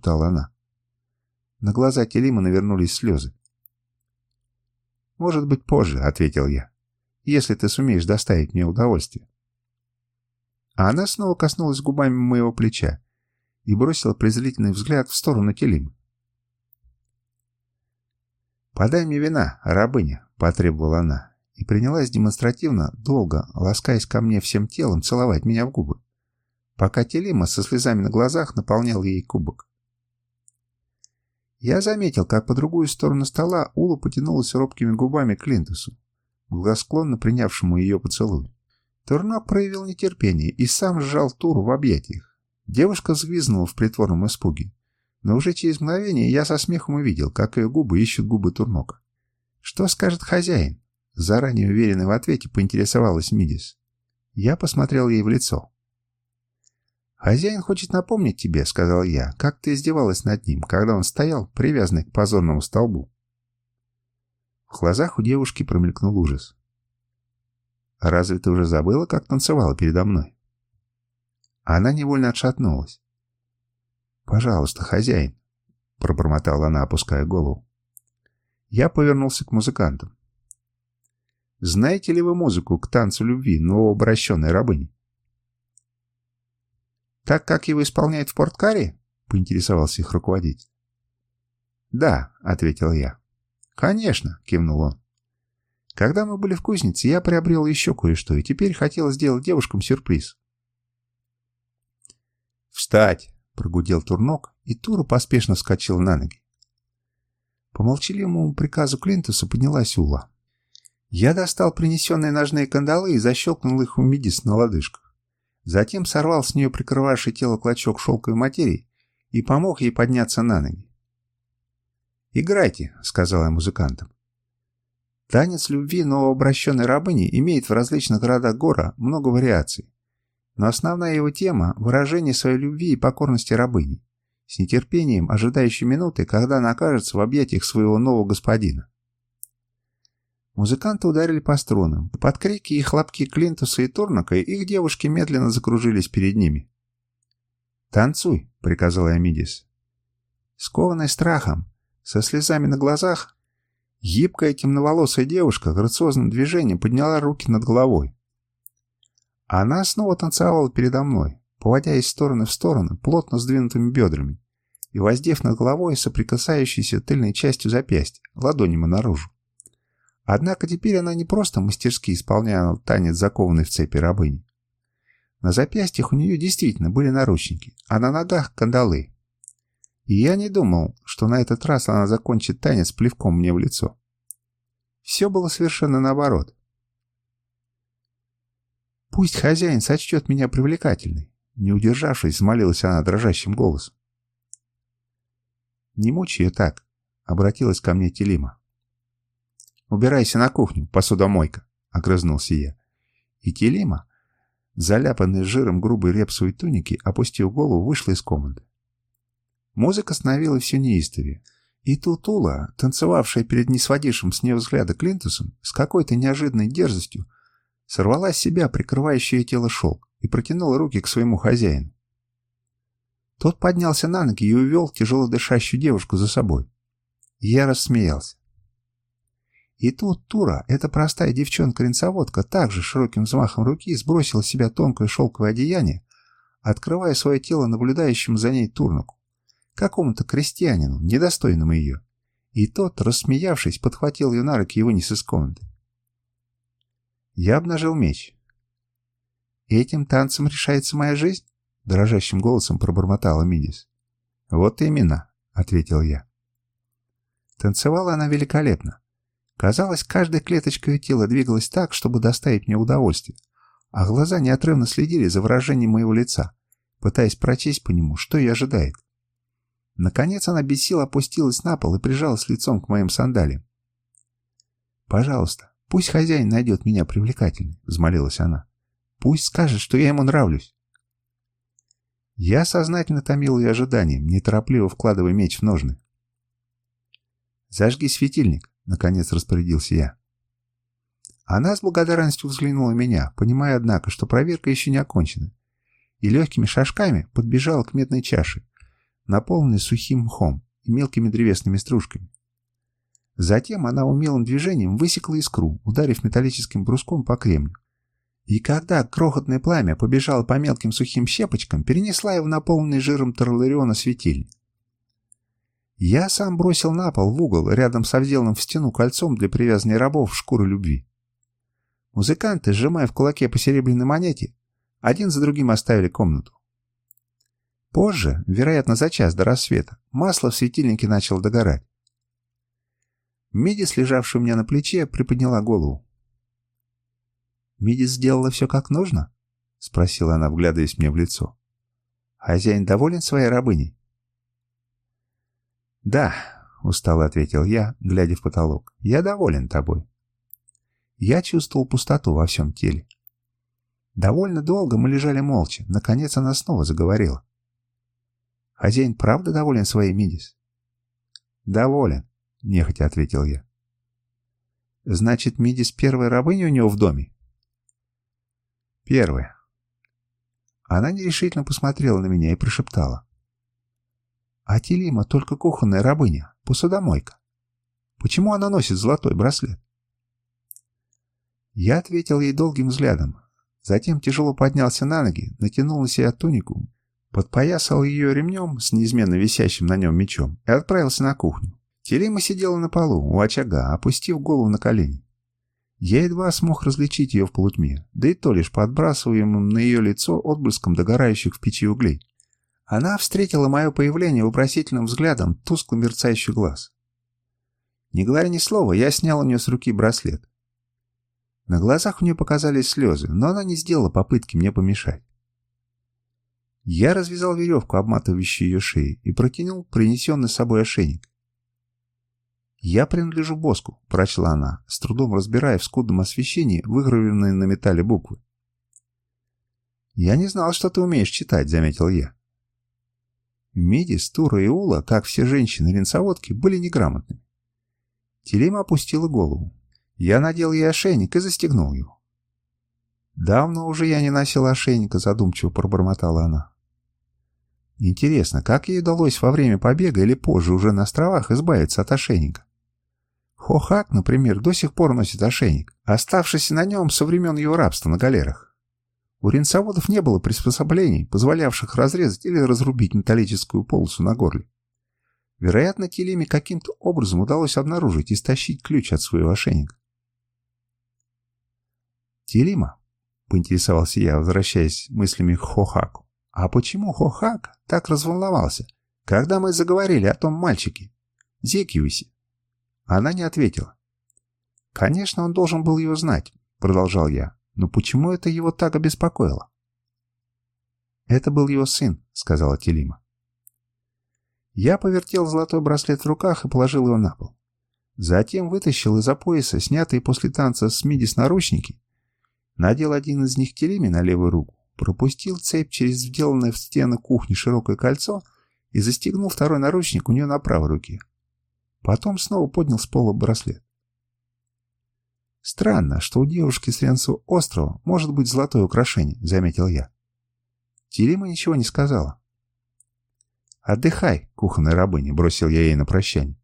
прошептала она. На глаза Телима навернулись слезы. «Может быть, позже», — ответил я, — «если ты сумеешь доставить мне удовольствие». А она снова коснулась губами моего плеча и бросила презрительный взгляд в сторону Телима. «Подай мне вина, рабыня», — потребовала она, и принялась демонстративно, долго, ласкаясь ко мне всем телом, целовать меня в губы, пока Телима со слезами на глазах наполнял ей кубок. Я заметил, как по другую сторону стола Ула потянулась робкими губами к Линдусу, благосклонно принявшему ее поцелуй. Турнок проявил нетерпение и сам сжал Туру в объятиях. Девушка взвизгнула в притворном испуге, но уже через мгновение я со смехом увидел, как ее губы ищут губы Турнока. «Что скажет хозяин?» Заранее уверенный в ответе поинтересовалась Мидис. Я посмотрел ей в лицо. «Хозяин хочет напомнить тебе, — сказал я, — как ты издевалась над ним, когда он стоял, привязанный к позорному столбу». В глазах у девушки промелькнул ужас. «Разве ты уже забыла, как танцевала передо мной?» Она невольно отшатнулась. «Пожалуйста, хозяин», — пробормотала она, опуская голову. Я повернулся к музыкантам. «Знаете ли вы музыку к танцу любви новообращенной рабыни?» «Так как его исполняют в порткаре?» — поинтересовался их руководитель. «Да», — ответил я. «Конечно», — кивнул он. «Когда мы были в кузнице, я приобрел еще кое-что, и теперь хотел сделать девушкам сюрприз». «Встать!» — прогудел Турнок, и Тура поспешно вскочил на ноги. По молчаливому приказу Клинтуса поднялась Ула. Я достал принесенные ножные кандалы и защелкнул их у Мидис на лодыжках. Затем сорвал с нее прикрывавший тело клочок шелковой материи и помог ей подняться на ноги. «Играйте», — сказал я музыкантам. Танец любви новообращенной рабыни имеет в различных городах Гора много вариаций, но основная его тема – выражение своей любви и покорности рабыни, с нетерпением ожидающей минуты, когда она окажется в объятиях своего нового господина. Музыканты ударили по струнам. Под крики и хлопки Клинтуса и Турнака их девушки медленно закружились перед ними. «Танцуй», — приказал Амидис. Скованная страхом, со слезами на глазах, гибкая темноволосая девушка грациозным движением подняла руки над головой. Она снова танцевала передо мной, поводя из стороны в сторону плотно сдвинутыми бедрами и воздев над головой соприкасающейся тыльной частью запястья, ладонями наружу. Однако теперь она не просто мастерски исполняла танец закованной в цепи рабыни. На запястьях у нее действительно были наручники, а на ногах кандалы. И я не думал, что на этот раз она закончит танец плевком мне в лицо. Все было совершенно наоборот. «Пусть хозяин сочтет меня привлекательной», — не удержавшись, взмолилась она дрожащим голосом. «Не мучай ее так», — обратилась ко мне Телима. «Убирайся на кухню, посудомойка», — огрызнулся я. И Телима, заляпанный жиром грубой репсовой туники, опустив голову, вышла из комнаты. Музыка становилась все неистовее. И Тутула, танцевавшая перед несводившим с нее взгляда Клинтусом, с какой-то неожиданной дерзостью, сорвала с себя прикрывающее тело шелк и протянула руки к своему хозяину. Тот поднялся на ноги и увел тяжело дышащую девушку за собой. я рассмеялся. И тут Тура, эта простая девчонка-ренцоводка, также широким взмахом руки сбросила с себя тонкое шелковое одеяние, открывая свое тело наблюдающему за ней Турнаку, какому-то крестьянину, недостойному ее. И тот, рассмеявшись, подхватил ее на руки и вынес из комнаты. Я обнажил меч. «Этим танцем решается моя жизнь?» — дрожащим голосом пробормотала Мидис. «Вот именно», — ответил я. Танцевала она великолепно. Казалось, каждая клеточка ее тела двигалась так, чтобы доставить мне удовольствие, а глаза неотрывно следили за выражением моего лица, пытаясь прочесть по нему, что ее ожидает. Наконец она без сил опустилась на пол и прижалась лицом к моим сандалиям. «Пожалуйста, пусть хозяин найдет меня привлекательной», — взмолилась она. «Пусть скажет, что я ему нравлюсь». Я сознательно томил ее ожиданием, неторопливо вкладывая меч в ножны. «Зажги светильник», наконец распорядился я. Она с благодарностью взглянула на меня, понимая, однако, что проверка еще не окончена, и легкими шажками подбежала к медной чаше, наполненный сухим мхом и мелкими древесными стружками. Затем она умелым движением высекла искру, ударив металлическим бруском по кремню. И когда крохотное пламя побежало по мелким сухим щепочкам, перенесла его наполненный жиром тарлариона светильник. Я сам бросил на пол в угол рядом со вделанным в стену кольцом для привязанной рабов шкуры любви. Музыканты, сжимая в кулаке по серебряной монете, один за другим оставили комнату. Позже, вероятно за час до рассвета, масло в светильнике начало догорать. Мидис, лежавшая у меня на плече, приподняла голову. «Мидис сделала все как нужно?» — спросила она, вглядываясь мне в лицо. «Хозяин доволен своей рабыней?» «Да», — устало ответил я, глядя в потолок, — «я доволен тобой». Я чувствовал пустоту во всем теле. Довольно долго мы лежали молча. Наконец она снова заговорила. «Хозяин правда доволен своей Мидис?» «Доволен», — нехотя ответил я. «Значит, Мидис первая рабыня у него в доме?» «Первая». Она нерешительно посмотрела на меня и прошептала. «А Телима только кухонная рабыня, посудомойка. Почему она носит золотой браслет?» Я ответил ей долгим взглядом. Затем тяжело поднялся на ноги, натянул на себя тунику, подпоясал ее ремнем с неизменно висящим на нем мечом и отправился на кухню. Телема сидела на полу, у очага, опустив голову на колени. Я едва смог различить ее в полутьме, да и то лишь подбрасываемым на ее лицо отблеском догорающих в печи углей. Она встретила мое появление вопросительным взглядом тускло мерцающий глаз. Не говоря ни слова, я снял у нее с руки браслет. На глазах у нее показались слезы, но она не сделала попытки мне помешать. Я развязал веревку, обматывающую ее шею, и протянул принесенный с собой ошейник. «Я принадлежу Боску», — прочла она, с трудом разбирая в скудном освещении выгравированные на металле буквы. «Я не знал, что ты умеешь читать», — заметил я. Мидис, Тура и Ула, как все женщины-линцоводки, были неграмотными. Телема опустила голову. Я надел ей ошейник и застегнул его. «Давно уже я не носил ошейника», — задумчиво пробормотала она. Интересно, как ей удалось во время побега или позже уже на островах избавиться от ошейника? Хохак, например, до сих пор носит ошейник, оставшийся на нем со времен его рабства на галерах. У ренцоводов не было приспособлений, позволявших разрезать или разрубить металлическую полосу на горле. Вероятно, Телиме каким-то образом удалось обнаружить и стащить ключ от своего ошейника. «Телима?» — поинтересовался я, возвращаясь мыслями к Хохаку. «А почему Хохак так разволновался, когда мы заговорили о том мальчике, Зекиусе?» Она не ответила. «Конечно, он должен был ее знать», — продолжал я. «Но почему это его так обеспокоило?» «Это был его сын», — сказала Телима. Я повертел золотой браслет в руках и положил его на пол. Затем вытащил из-за пояса снятые после танца с мидис наручники Надел один из них телеми на левую руку, пропустил цепь через вделанное в стены кухни широкое кольцо и застегнул второй наручник у нее на правой руке. Потом снова поднял с пола браслет. «Странно, что у девушки с Ренцу острова может быть золотое украшение», — заметил я. Телема ничего не сказала. «Отдыхай, кухонная рабыня», — бросил я ей на прощание.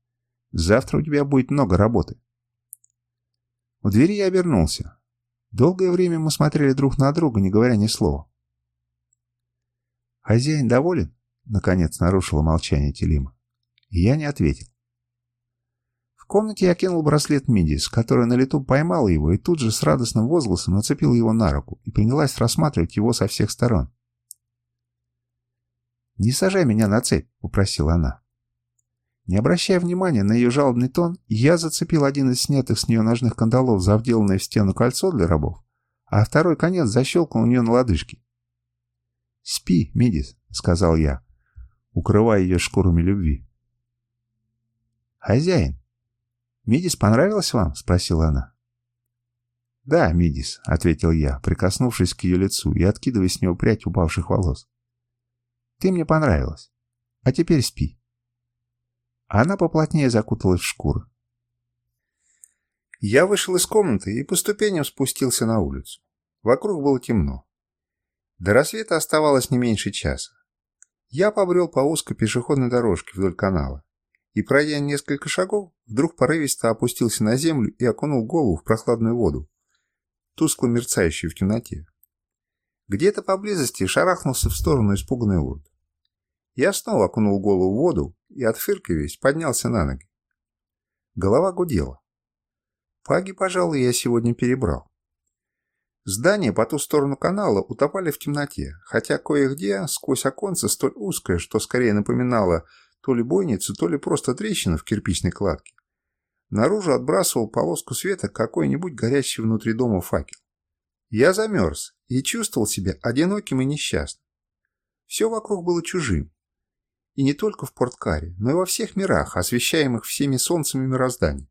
«Завтра у тебя будет много работы». У двери я обернулся. Долгое время мы смотрели друг на друга, не говоря ни слова. «Хозяин доволен?» — наконец нарушила молчание Телима. И я не ответил. В комнате я кинул браслет Мидис, которая на лету поймала его и тут же с радостным возгласом нацепила его на руку и принялась рассматривать его со всех сторон. «Не сажай меня на цепь», — попросила она. Не обращая внимания на ее жалобный тон, я зацепил один из снятых с нее ножных кандалов за вделанное в стену кольцо для рабов, а второй конец защелкнул у нее на лодыжке. «Спи, Мидис», — сказал я, укрывая ее шкурами любви. «Хозяин, Мидис понравилась вам?» — спросила она. «Да, Мидис», — ответил я, прикоснувшись к ее лицу и откидывая с него прядь упавших волос. «Ты мне понравилась. А теперь спи». Она поплотнее закуталась в шкуру. Я вышел из комнаты и по ступеням спустился на улицу. Вокруг было темно. До рассвета оставалось не меньше часа. Я побрел по узкой пешеходной дорожке вдоль канала и, пройдя несколько шагов, вдруг порывисто опустился на землю и окунул голову в прохладную воду, тускло мерцающую в темноте. Где-то поблизости шарахнулся в сторону испуганный урод. Я снова окунул голову в воду и, отфыркиваясь, поднялся на ноги. Голова гудела. Паги, пожалуй, я сегодня перебрал. Здания по ту сторону канала утопали в темноте, хотя кое-где сквозь оконце столь узкое, что скорее напоминало то ли бойницу, то ли просто трещину в кирпичной кладке. Наружу отбрасывал полоску света какой-нибудь горящий внутри дома факел. Я замерз и чувствовал себя одиноким и несчастным. Все вокруг было чужим. И не только в Порткаре, но и во всех мирах, освещаемых всеми солнцами мироздания.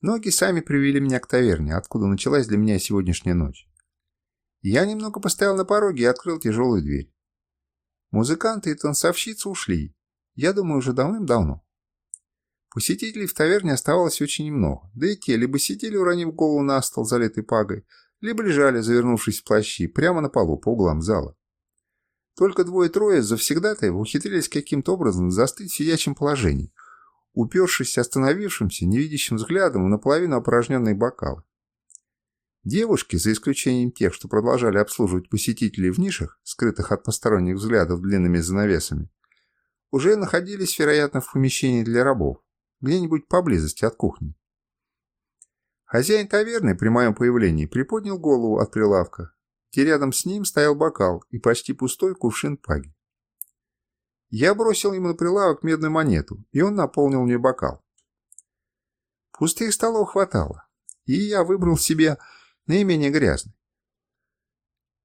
Ноги сами привели меня к таверне, откуда началась для меня сегодняшняя ночь. Я немного постоял на пороге и открыл тяжелую дверь. Музыканты и танцовщицы ушли. Я думаю, уже давным-давно. Посетителей в таверне оставалось очень немного, да и те либо сидели, уронив голову на стол, залитый пагой, либо лежали, завернувшись в плащи, прямо на полу по углам зала. Только двое-трое завсегдатаев ухитрились каким-то образом застыть в сидячем положении, упершись остановившимся, невидящим взглядом в наполовину опорожненные бокалы. Девушки, за исключением тех, что продолжали обслуживать посетителей в нишах, скрытых от посторонних взглядов длинными занавесами, уже находились, вероятно, в помещении для рабов, где-нибудь поблизости от кухни. Хозяин таверны при моем появлении приподнял голову от прилавка, где рядом с ним стоял бокал и почти пустой кувшин паги. Я бросил ему на прилавок медную монету, и он наполнил мне бокал. Пустых столов хватало, и я выбрал себе наименее грязный.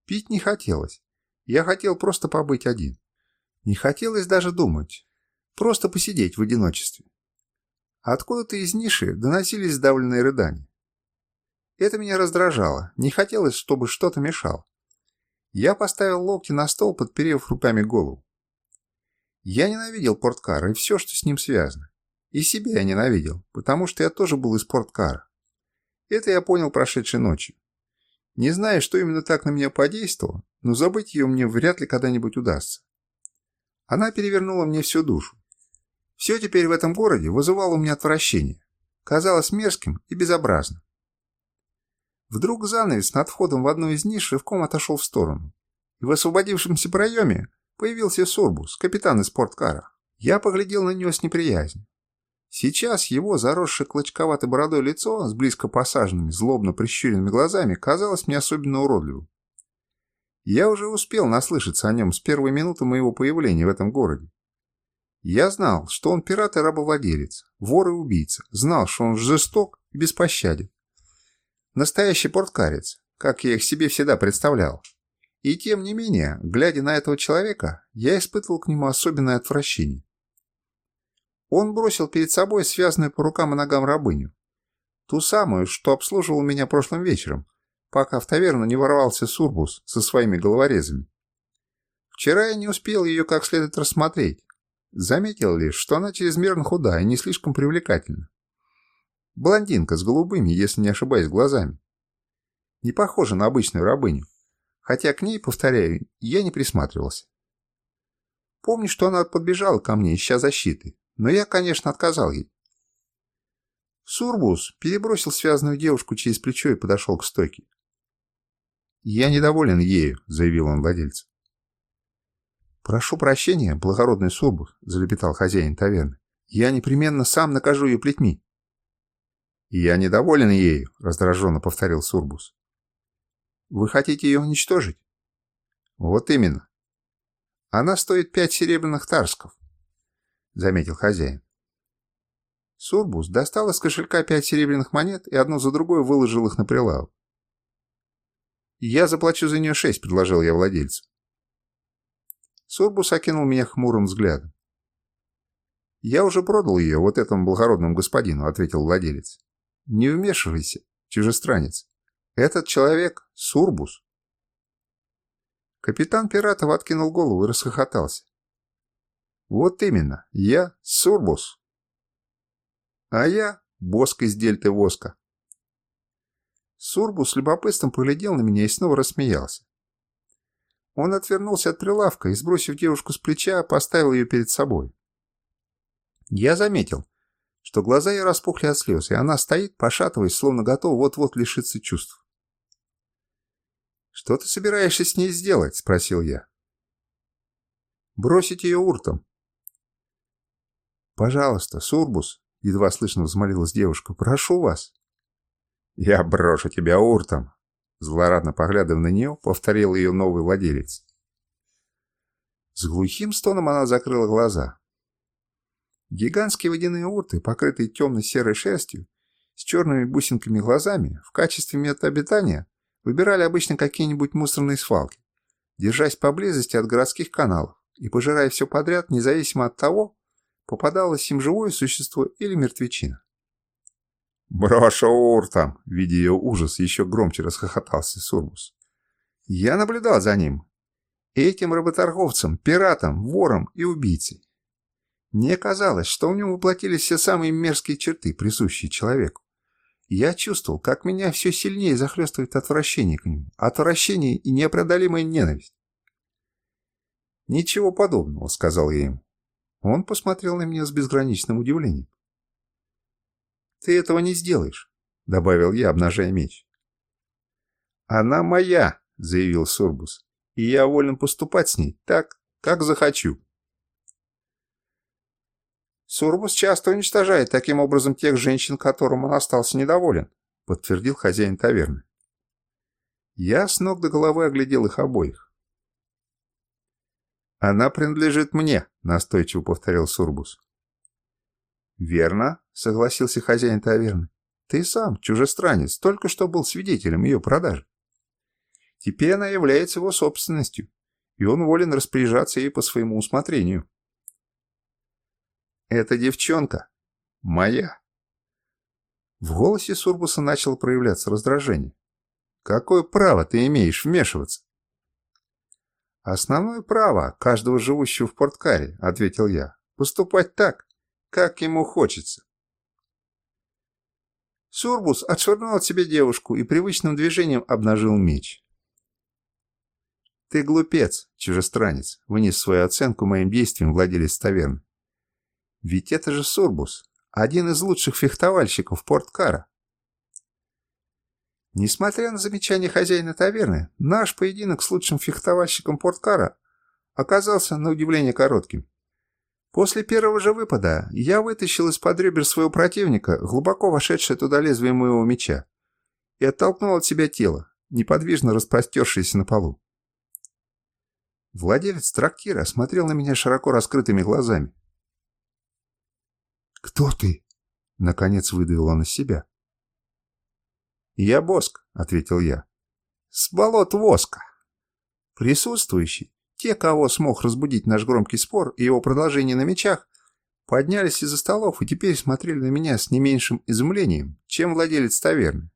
Пить не хотелось. Я хотел просто побыть один. Не хотелось даже думать. Просто посидеть в одиночестве. Откуда-то из ниши доносились сдавленные рыдания. Это меня раздражало. Не хотелось, чтобы что-то мешало. Я поставил локти на стол, подперев руками голову. Я ненавидел порткар и все, что с ним связано. И себя я ненавидел, потому что я тоже был из порткара. Это я понял прошедшей ночью. Не знаю, что именно так на меня подействовало, но забыть ее мне вряд ли когда-нибудь удастся. Она перевернула мне всю душу. Все теперь в этом городе вызывало у меня отвращение. Казалось мерзким и безобразным. Вдруг занавес над входом в одну из ниш рывком отошел в сторону. И в освободившемся проеме Появился Сурбус, капитан из спорткара. Я поглядел на него с неприязнью. Сейчас его заросшее клочковатой бородой лицо с близко посаженными, злобно прищуренными глазами казалось мне особенно уродливым. Я уже успел наслышаться о нем с первой минуты моего появления в этом городе. Я знал, что он пират и рабовладелец, вор и убийца, знал, что он жесток и беспощаден. Настоящий порткарец, как я их себе всегда представлял. И тем не менее, глядя на этого человека, я испытывал к нему особенное отвращение. Он бросил перед собой связанную по рукам и ногам рабыню. Ту самую, что обслуживал меня прошлым вечером, пока в таверну не ворвался Сурбус со своими головорезами. Вчера я не успел ее как следует рассмотреть. Заметил лишь, что она чрезмерно худая и не слишком привлекательна. Блондинка с голубыми, если не ошибаюсь, глазами. Не похожа на обычную рабыню хотя к ней, повторяю, я не присматривался. Помню, что она подбежала ко мне, ища защиты, но я, конечно, отказал ей. Сурбус перебросил связанную девушку через плечо и подошел к стойке. «Я недоволен ею», — заявил он владельцу. «Прошу прощения, благородный Сурбус», — залепетал хозяин таверны. «Я непременно сам накажу ее плетьми». «Я недоволен ею», — раздраженно повторил Сурбус. Вы хотите ее уничтожить? Вот именно. Она стоит пять серебряных тарсков, заметил хозяин. Сурбус достал из кошелька пять серебряных монет и одну за другой выложил их на прилавок. «Я заплачу за нее шесть», — предложил я владельцу. Сурбус окинул меня хмурым взглядом. «Я уже продал ее вот этому благородному господину», — ответил владелец. «Не вмешивайся, чужестранец. Этот человек — Сурбус. Капитан пиратов откинул голову и расхохотался. Вот именно, я Сурбус. А я Боск из дельты воска. Сурбус с любопытством поглядел на меня и снова рассмеялся. Он отвернулся от прилавка и, сбросив девушку с плеча, поставил ее перед собой. Я заметил, что глаза ее распухли от слез, и она стоит, пошатываясь, словно готова вот-вот лишиться чувств. «Что ты собираешься с ней сделать?» – спросил я. «Бросить ее уртом». «Пожалуйста, Сурбус», – едва слышно взмолилась девушка, – «прошу вас». «Я брошу тебя уртом», – злорадно поглядывая на нее, повторил ее новый владелец. С глухим стоном она закрыла глаза. Гигантские водяные урты, покрытые темно-серой шерстью, с черными бусинками глазами, в качестве места обитания выбирали обычно какие-нибудь мусорные свалки, держась поблизости от городских каналов и пожирая все подряд, независимо от того, попадалось им живое существо или мертвечина. «Брошу уртом!» — видя ее ужас, еще громче расхохотался Сурбус. Я наблюдал за ним. Этим работорговцем, пиратом, вором и убийцей. Мне казалось, что в нем воплотились все самые мерзкие черты, присущие человеку. Я чувствовал, как меня все сильнее захлестывает отвращение к нему, отвращение и непреодолимая ненависть. «Ничего подобного», — сказал я ему. Он посмотрел на меня с безграничным удивлением. «Ты этого не сделаешь», — добавил я, обнажая меч. «Она моя», — заявил Сурбус, — «и я волен поступать с ней так, как захочу». Сурбус часто уничтожает таким образом тех женщин, которым он остался недоволен, подтвердил хозяин таверны. Я с ног до головы оглядел их обоих. «Она принадлежит мне», — настойчиво повторил Сурбус. «Верно», — согласился хозяин таверны. «Ты сам, чужестранец, только что был свидетелем ее продажи. Теперь она является его собственностью, и он волен распоряжаться ей по своему усмотрению». Эта девчонка моя. В голосе Сурбуса начало проявляться раздражение. Какое право ты имеешь вмешиваться? Основное право каждого живущего в Порткаре, ответил я, поступать так, как ему хочется. Сурбус отшвырнул от себя девушку и привычным движением обнажил меч. «Ты глупец, чужестранец», — вынес свою оценку моим действиям владелец таверны. Ведь это же Сурбус, один из лучших фехтовальщиков Порткара. Несмотря на замечание хозяина таверны, наш поединок с лучшим фехтовальщиком Порткара оказался на удивление коротким. После первого же выпада я вытащил из-под ребер своего противника глубоко вошедшее туда лезвие моего меча и оттолкнул от себя тело, неподвижно распростершееся на полу. Владелец трактира смотрел на меня широко раскрытыми глазами. «Кто ты?» — наконец выдавил он из себя. «Я Боск», — ответил я. «С болот воска». Присутствующие, те, кого смог разбудить наш громкий спор и его продолжение на мечах, поднялись из-за столов и теперь смотрели на меня с не меньшим изумлением, чем владелец таверны.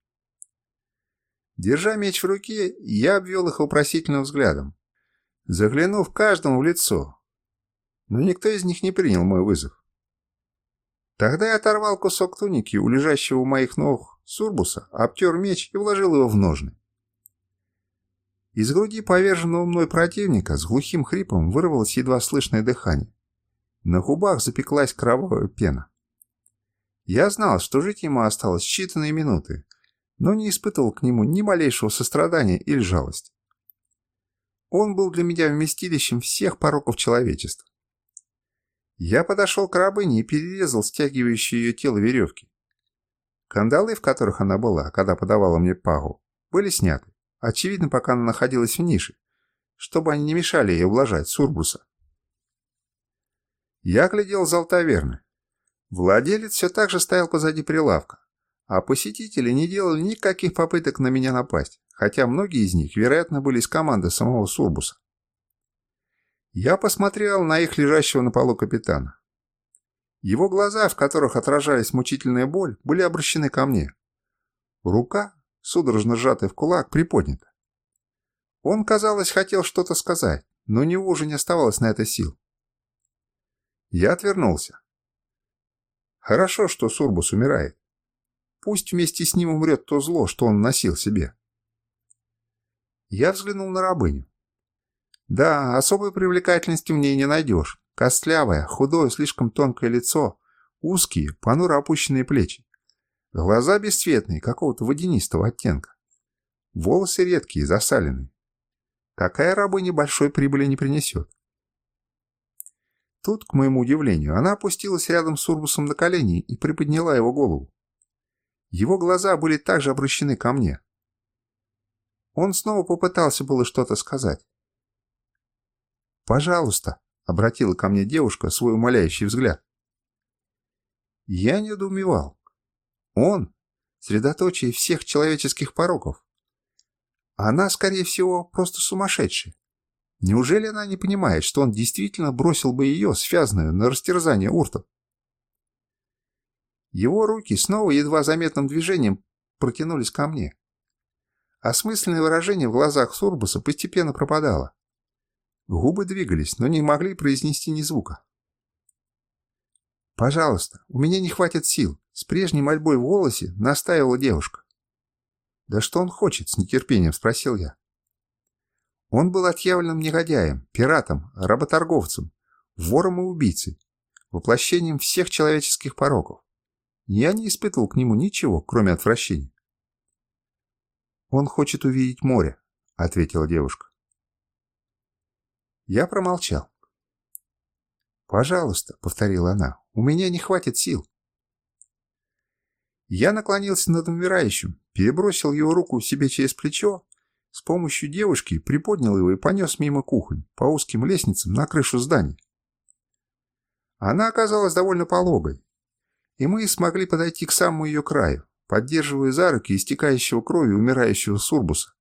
Держа меч в руке, я обвел их вопросительным взглядом, заглянув каждому в лицо. Но никто из них не принял мой вызов. Тогда я оторвал кусок туники у лежащего у моих ног сурбуса, обтер меч и вложил его в ножны. Из груди поверженного мной противника с глухим хрипом вырвалось едва слышное дыхание. На губах запеклась кровавая пена. Я знал, что жить ему осталось считанные минуты, но не испытывал к нему ни малейшего сострадания или жалости. Он был для меня вместилищем всех пороков человечества. Я подошел к рабыне и перерезал стягивающие ее тело веревки. Кандалы, в которых она была, когда подавала мне пагу, были сняты, очевидно, пока она находилась в нише, чтобы они не мешали ей ублажать Сурбуса. Я глядел зал таверны. Владелец все так же стоял позади прилавка, а посетители не делали никаких попыток на меня напасть, хотя многие из них, вероятно, были из команды самого Сурбуса. Я посмотрел на их лежащего на полу капитана. Его глаза, в которых отражались мучительная боль, были обращены ко мне. Рука, судорожно сжатая в кулак, приподнята. Он, казалось, хотел что-то сказать, но у него уже не оставалось на это сил. Я отвернулся. Хорошо, что Сурбус умирает. Пусть вместе с ним умрет то зло, что он носил себе. Я взглянул на рабыню. Да, особой привлекательности в ней не найдешь. Костлявое, худое, слишком тонкое лицо, узкие, понуро опущенные плечи. Глаза бесцветные, какого-то водянистого оттенка. Волосы редкие, засаленные. Такая рабыня большой прибыли не принесет. Тут, к моему удивлению, она опустилась рядом с Урбусом на колени и приподняла его голову. Его глаза были также обращены ко мне. Он снова попытался было что-то сказать. «Пожалуйста», — обратила ко мне девушка свой умоляющий взгляд. Я недоумевал. Он — средоточие всех человеческих пороков. Она, скорее всего, просто сумасшедшая. Неужели она не понимает, что он действительно бросил бы ее, связанную, на растерзание уртов? Его руки снова едва заметным движением протянулись ко мне. Осмысленное выражение в глазах Сурбуса постепенно пропадало. Губы двигались, но не могли произнести ни звука. «Пожалуйста, у меня не хватит сил», — с прежней мольбой в голосе настаивала девушка. «Да что он хочет?» — с нетерпением спросил я. Он был отъявленным негодяем, пиратом, работорговцем, вором и убийцей, воплощением всех человеческих пороков. Я не испытывал к нему ничего, кроме отвращения. «Он хочет увидеть море», — ответила девушка. Я промолчал. «Пожалуйста», — повторила она, — «у меня не хватит сил». Я наклонился над умирающим, перебросил его руку себе через плечо, с помощью девушки приподнял его и понес мимо кухонь, по узким лестницам на крышу здания. Она оказалась довольно пологой, и мы смогли подойти к самому ее краю, поддерживая за руки истекающего кровью умирающего сурбуса.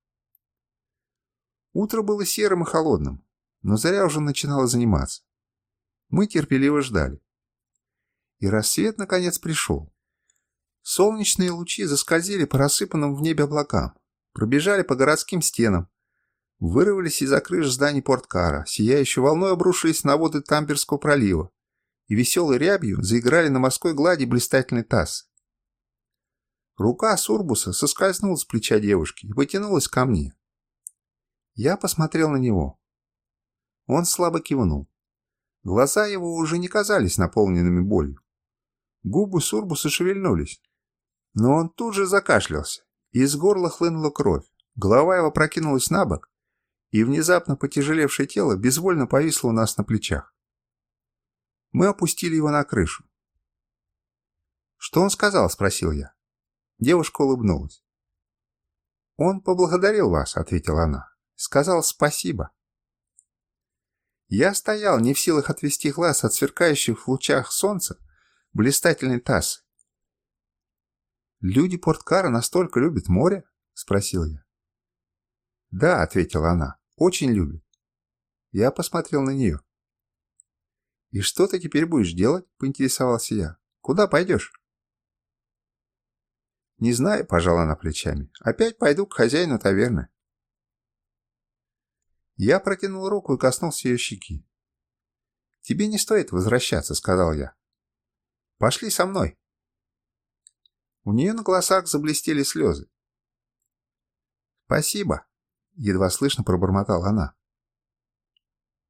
Утро было серым и холодным, но заря уже начинала заниматься. Мы терпеливо ждали. И рассвет наконец пришел. Солнечные лучи заскользили по рассыпанным в небе облакам, пробежали по городским стенам, вырвались из-за крыш зданий порткара, сияющей волной обрушились на воды Тамперского пролива и веселой рябью заиграли на морской глади блистательный таз. Рука Сурбуса соскользнула с плеча девушки и потянулась ко мне. Я посмотрел на него. Он слабо кивнул. Глаза его уже не казались наполненными болью. Губы Сурбуса шевельнулись, но он тут же закашлялся, и из горла хлынула кровь. Голова его прокинулась на бок, и внезапно потяжелевшее тело безвольно повисло у нас на плечах. Мы опустили его на крышу. «Что он сказал?» – спросил я. Девушка улыбнулась. «Он поблагодарил вас», – ответила она. «Сказал спасибо». Я стоял, не в силах отвести глаз от сверкающих в лучах солнца блистательной тассы. «Люди Порткара настолько любят море?» — спросил я. «Да», — ответила она, — «очень любят». Я посмотрел на нее. «И что ты теперь будешь делать?» — поинтересовался я. «Куда пойдешь?» «Не знаю», — пожала она плечами. «Опять пойду к хозяину таверны». Я протянул руку и коснулся ее щеки. «Тебе не стоит возвращаться», — сказал я. «Пошли со мной». У нее на глазах заблестели слезы. «Спасибо», — едва слышно пробормотала она.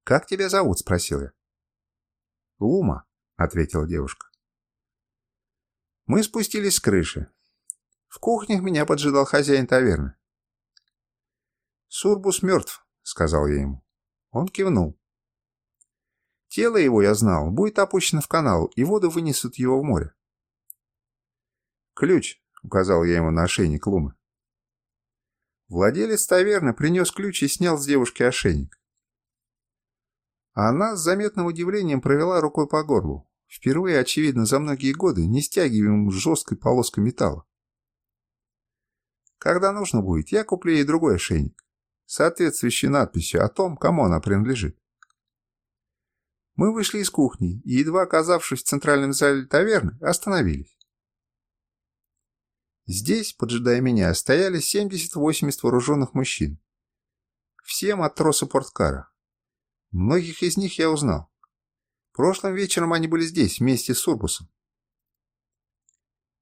«Как тебя зовут?» — спросил я. «Лума», — ответила девушка. Мы спустились с крыши. В кухнях меня поджидал хозяин таверны. «Сурбус мертв», — сказал я ему. Он кивнул. Тело его, я знал, будет опущено в канал, и воду вынесут его в море. «Ключ», — указал я ему на ошейник Лумы. Владелец таверны принес ключ и снял с девушки ошейник. Она с заметным удивлением провела рукой по горлу, впервые, очевидно, за многие годы, не стягиваемым жесткой полоской металла. Когда нужно будет, я куплю ей другой ошейник, соответствующий надписью о том, кому она принадлежит. Мы вышли из кухни и, едва оказавшись в центральном зале таверны, остановились. Здесь, поджидая меня, стояли 70-80 вооруженных мужчин. Все матросы порткара. Многих из них я узнал. Прошлым вечером они были здесь, вместе с Урбусом.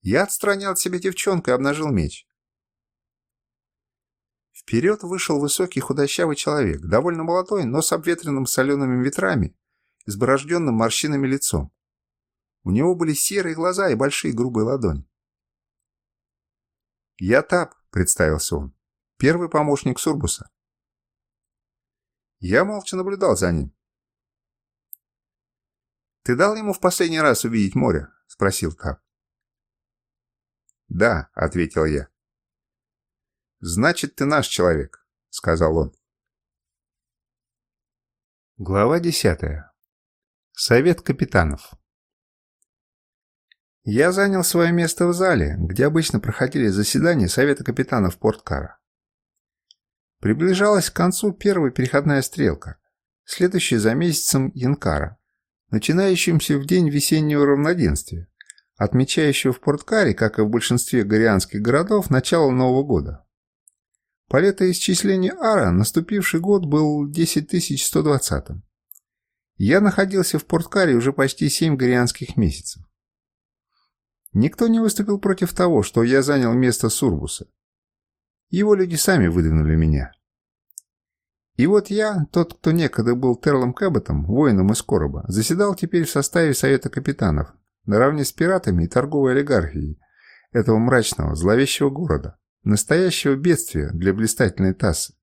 Я отстранял от себя девчонку и обнажил меч. Вперед вышел высокий худощавый человек, довольно молодой, но с обветренным солеными ветрами, изборожденным морщинами лицом. У него были серые глаза и большие грубые ладони. «Я Тап», — представился он, — «первый помощник Сурбуса». Я молча наблюдал за ним. «Ты дал ему в последний раз увидеть море?» — спросил Тап. «Да», — ответил я. «Значит, ты наш человек», — сказал он. Глава десятая. Совет капитанов. Я занял свое место в зале, где обычно проходили заседания Совета капитанов Порткара. Приближалась к концу первая переходная стрелка, следующая за месяцем Янкара, начинающимся в день весеннего равноденствия, отмечающего в Порткаре, как и в большинстве горианских городов, начало Нового года. По летоисчислению Ара наступивший год был 10120. Я находился в Порткаре уже почти 7 горианских месяцев. Никто не выступил против того, что я занял место Сурбуса. Его люди сами выдвинули меня. И вот я, тот, кто некогда был Терлом Кэбботом, воином из короба, заседал теперь в составе Совета капитанов, наравне с пиратами и торговой олигархией этого мрачного, зловещего города, настоящего бедствия для блистательной Тассы.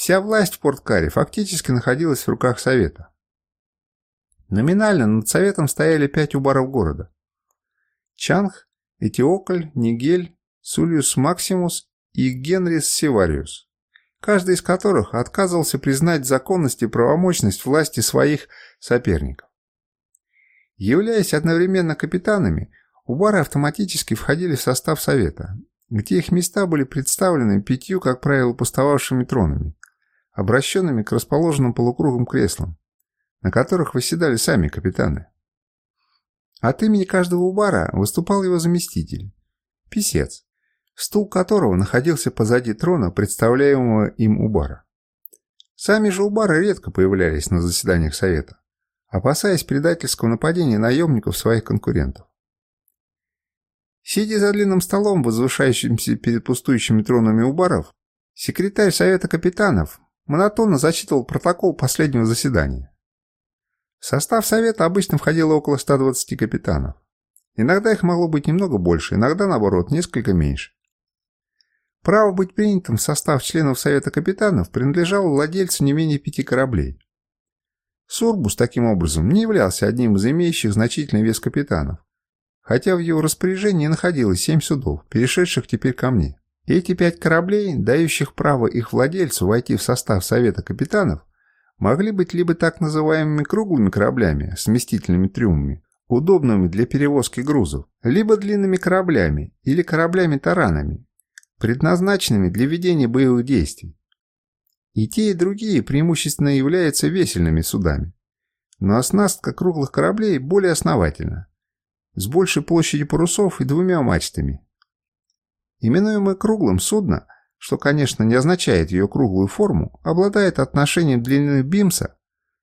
Вся власть в Порткаре фактически находилась в руках Совета. Номинально над Советом стояли пять убаров города. Чанг, Этиокль, Нигель, Сулиус Максимус и Генрис Севариус, каждый из которых отказывался признать законность и правомочность власти своих соперников. Являясь одновременно капитанами, убары автоматически входили в состав Совета, где их места были представлены пятью, как правило, пустовавшими тронами, обращенными к расположенным полукругом креслам, на которых восседали сами капитаны. От имени каждого убара выступал его заместитель, писец, стул которого находился позади трона, представляемого им убара. Сами же убары редко появлялись на заседаниях совета, опасаясь предательского нападения наемников своих конкурентов. Сидя за длинным столом, возвышающимся перед пустующими тронами убаров, секретарь совета капитанов монотонно зачитывал протокол последнего заседания. В состав совета обычно входило около 120 капитанов. Иногда их могло быть немного больше, иногда, наоборот, несколько меньше. Право быть принятым в состав членов Совета капитанов принадлежало владельцу не менее пяти кораблей. Сурбус, таким образом, не являлся одним из имеющих значительный вес капитанов, хотя в его распоряжении находилось семь судов, перешедших теперь ко мне. Эти пять кораблей, дающих право их владельцу войти в состав Совета капитанов, могли быть либо так называемыми круглыми кораблями с вместительными трюмами, удобными для перевозки грузов, либо длинными кораблями или кораблями-таранами, предназначенными для ведения боевых действий. И те, и другие преимущественно являются весельными судами. Но оснастка круглых кораблей более основательна, с большей площадью парусов и двумя мачтами. Именуемое круглым судно – что, конечно, не означает ее круглую форму, обладает отношением длины бимса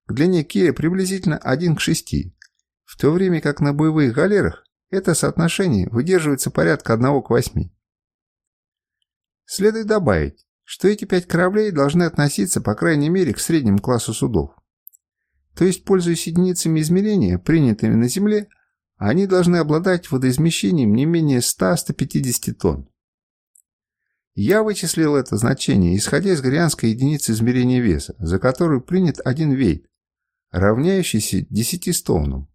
к длине киля приблизительно 1 к 6, в то время как на боевых галерах это соотношение выдерживается порядка 1 к 8. Следует добавить, что эти пять кораблей должны относиться, по крайней мере, к среднему классу судов. То есть, пользуясь единицами измерения, принятыми на Земле, они должны обладать водоизмещением не менее 100-150 тонн. Я вычислил это значение, исходя из горианской единицы измерения веса, за которую принят один вейт, равняющийся 10 стоунам.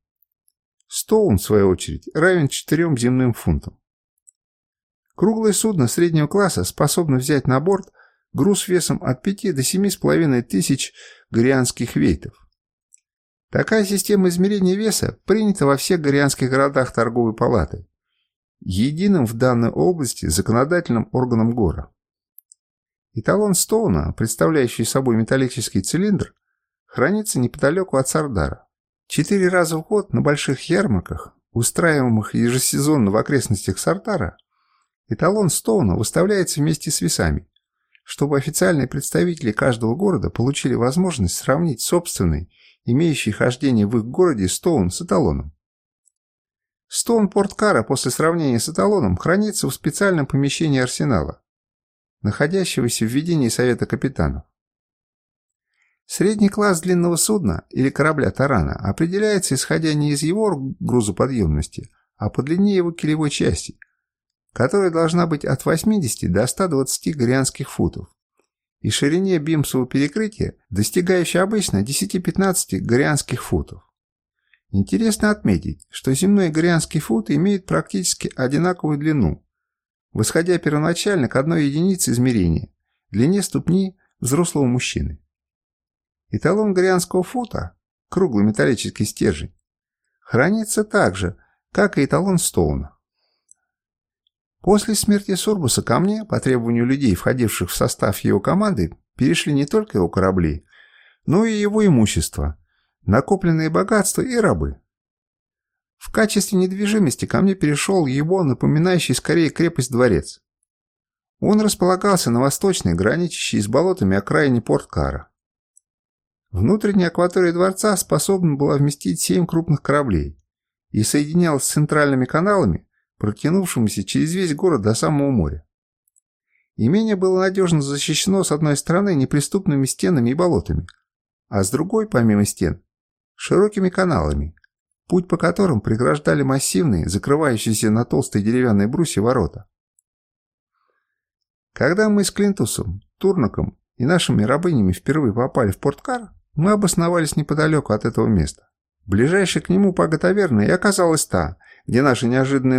Стоун, в свою очередь, равен 4 земным фунтам. Круглое судно среднего класса способно взять на борт груз весом от 5 до 7,5 тысяч горианских вейтов. Такая система измерения веса принята во всех горианских городах торговой палаты единым в данной области законодательным органом гора. Эталон Стоуна, представляющий собой металлический цилиндр, хранится неподалеку от Сардара. Четыре раза в год на больших ярмарках, устраиваемых ежесезонно в окрестностях Сардара, эталон Стоуна выставляется вместе с весами, чтобы официальные представители каждого города получили возможность сравнить собственный, имеющий хождение в их городе Стоун с эталоном. Стоун Порткара после сравнения с эталоном хранится в специальном помещении арсенала. находящегося в ведении Совета капитанов. Средний класс длинного судна или корабля тарана определяется исходя не из его грузоподъемности, а по длине его килевой части, которая должна быть от 80 до 120 горианских футов, и ширине бимсового перекрытия, достигающей обычно 10-15 горианских футов. Интересно отметить, что земной горианский фут имеет практически одинаковую длину, восходя первоначально к одной единице измерения – длине ступни взрослого мужчины. Эталон горианского фута – круглый металлический стержень – хранится так же, как и эталон Стоуна. После смерти Сурбуса ко мне, по требованию людей, входивших в состав его команды, перешли не только его корабли, но и его имущество, накопленные богатства и рабы. В качестве недвижимости ко мне перешел его, напоминающий скорее крепость-дворец. Он располагался на восточной, граничащей с болотами окраине Порт-Кара. Внутренняя акватория дворца способна была вместить семь крупных кораблей и соединялась с центральными каналами, протянувшимися через весь город до самого моря. Имение было надежно защищено с одной стороны неприступными стенами и болотами, а с другой, помимо стен, широкими каналами, путь по которым преграждали массивные, закрывающиеся на толстой деревянной брусе ворота. Когда мы с Клинтусом, Турнаком и нашими рабынями впервые попали в Порткар, мы обосновались неподалеку от этого места. Ближайшей к нему пагода и оказалась та, где наша неожиданная